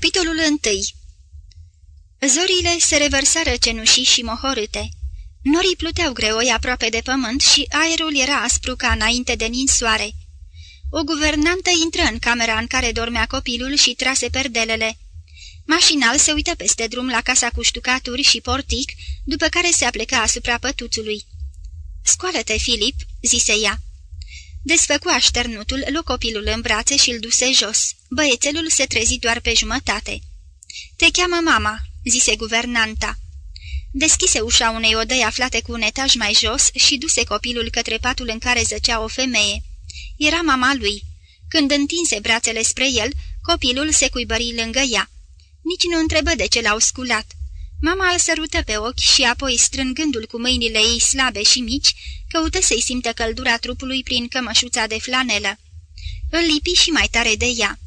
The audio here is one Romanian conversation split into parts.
Capitolul 1 Zorile se revărsară cenușii și mohorâte. Norii pluteau greoi aproape de pământ și aerul era aspru ca înainte de ninsoare. O guvernantă intră în camera în care dormea copilul și trase perdelele. Mașinal se uită peste drum la casa cu ștucaturi și portic, după care se apleca asupra pătuțului. Scoală-te, Filip," zise ea. Desfăcu așternutul, luă copilul în brațe și îl duse jos. Băiețelul se trezi doar pe jumătate. Te cheamă mama," zise guvernanta. Deschise ușa unei odăi aflate cu un etaj mai jos și duse copilul către patul în care zăcea o femeie. Era mama lui. Când întinse brațele spre el, copilul se cuibări lângă ea. Nici nu întrebă de ce l-au sculat. Mama îl sărută pe ochi și apoi, strângându-l cu mâinile ei slabe și mici, căută să-i simtă căldura trupului prin cămășuța de flanelă. Îl lipi și mai tare de ea.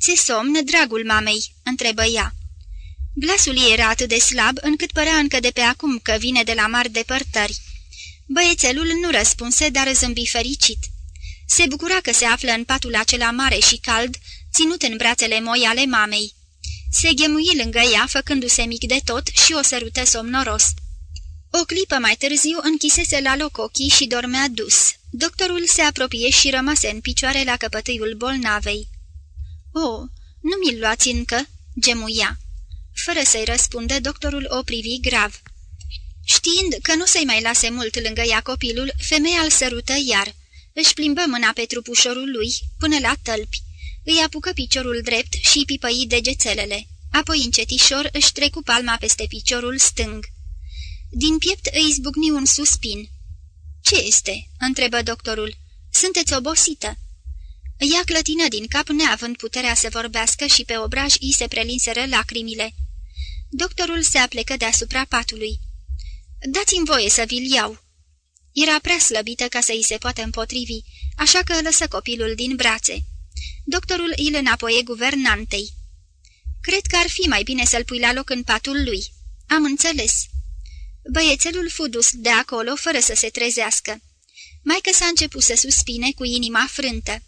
Ce somn, dragul mamei?" întrebă ea. Glasul ei era atât de slab, încât părea încă de pe acum că vine de la mari depărtări. Băiețelul nu răspunse, dar zâmbi fericit. Se bucura că se află în patul acela mare și cald, ținut în brațele moi ale mamei. Se ghemui lângă ea, făcându-se mic de tot și o sărută somnoros. O clipă mai târziu închisese la loc ochii și dormea dus. Doctorul se apropie și rămase în picioare la căpătâiul bolnavei. O, nu mi-l luați încă?" gemuia. Fără să-i răspunde, doctorul o privi grav. Știind că nu se-i mai lase mult lângă ea copilul, femeia îl sărută iar. Își plimbă mâna pe trupușorul lui până la tălpi. Îi apucă piciorul drept și pipăi degețelele. Apoi încetișor își trecu palma peste piciorul stâng. Din piept îi zbucni un suspin. Ce este?" întrebă doctorul. Sunteți obosită." Ea clătină din cap neavând puterea să vorbească și pe obraj îi se prelinseră lacrimile. Doctorul se aplecă deasupra patului. Dați-mi voie să vi-l iau." Era prea slăbită ca să îi se poată împotrivi, așa că lăsă copilul din brațe. Doctorul îl înapoie guvernantei. Cred că ar fi mai bine să-l pui la loc în patul lui. Am înțeles." Băiețelul fu dus de acolo fără să se trezească. Maică s-a început să suspine cu inima frântă.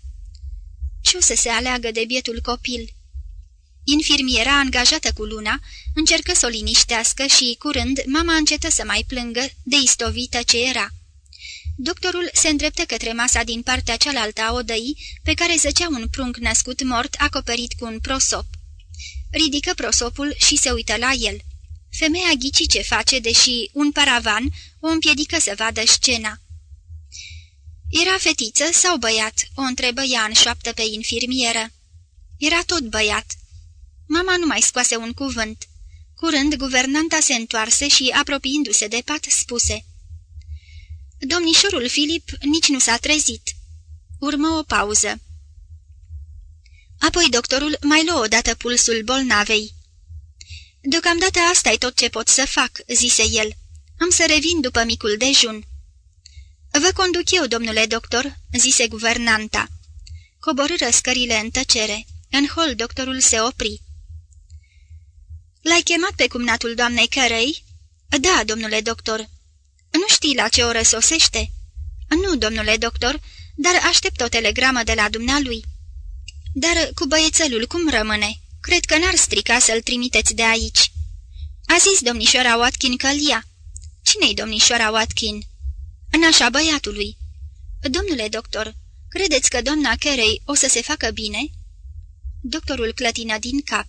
Ce o să se aleagă de bietul copil? Infirmiera angajată cu luna încercă să o liniștească și, curând, mama încetă să mai plângă de istovită ce era. Doctorul se îndreptă către masa din partea cealaltă a odăii, pe care zăcea un prunc născut mort acoperit cu un prosop. Ridică prosopul și se uită la el. Femeia ghici ce face, deși un paravan o împiedică să vadă scena. Era fetiță sau băiat?" o întrebă ea în șoaptă pe infirmieră. Era tot băiat. Mama nu mai scoase un cuvânt. Curând, guvernanta se întoarse și, apropiindu-se de pat, spuse Domnișorul Filip nici nu s-a trezit. Urmă o pauză. Apoi doctorul mai luă odată pulsul bolnavei. Deocamdată asta e tot ce pot să fac," zise el. Am să revin după micul dejun." Vă conduc eu, domnule doctor," zise guvernanta. Coborâră scările în tăcere. În hol doctorul se opri. L-ai chemat pe cumnatul doamnei Cărei?" Da, domnule doctor." Nu știi la ce oră sosește?" Nu, domnule doctor, dar aștept o telegramă de la dumnealui." Dar cu băiețelul cum rămâne? Cred că n-ar strica să-l trimiteți de aici." A zis domnișoara Watkin că ia. Cine-i domnișoara Watkin?" Nașa băiatului." Domnule doctor, credeți că doamna Carey o să se facă bine?" Doctorul clătină din cap.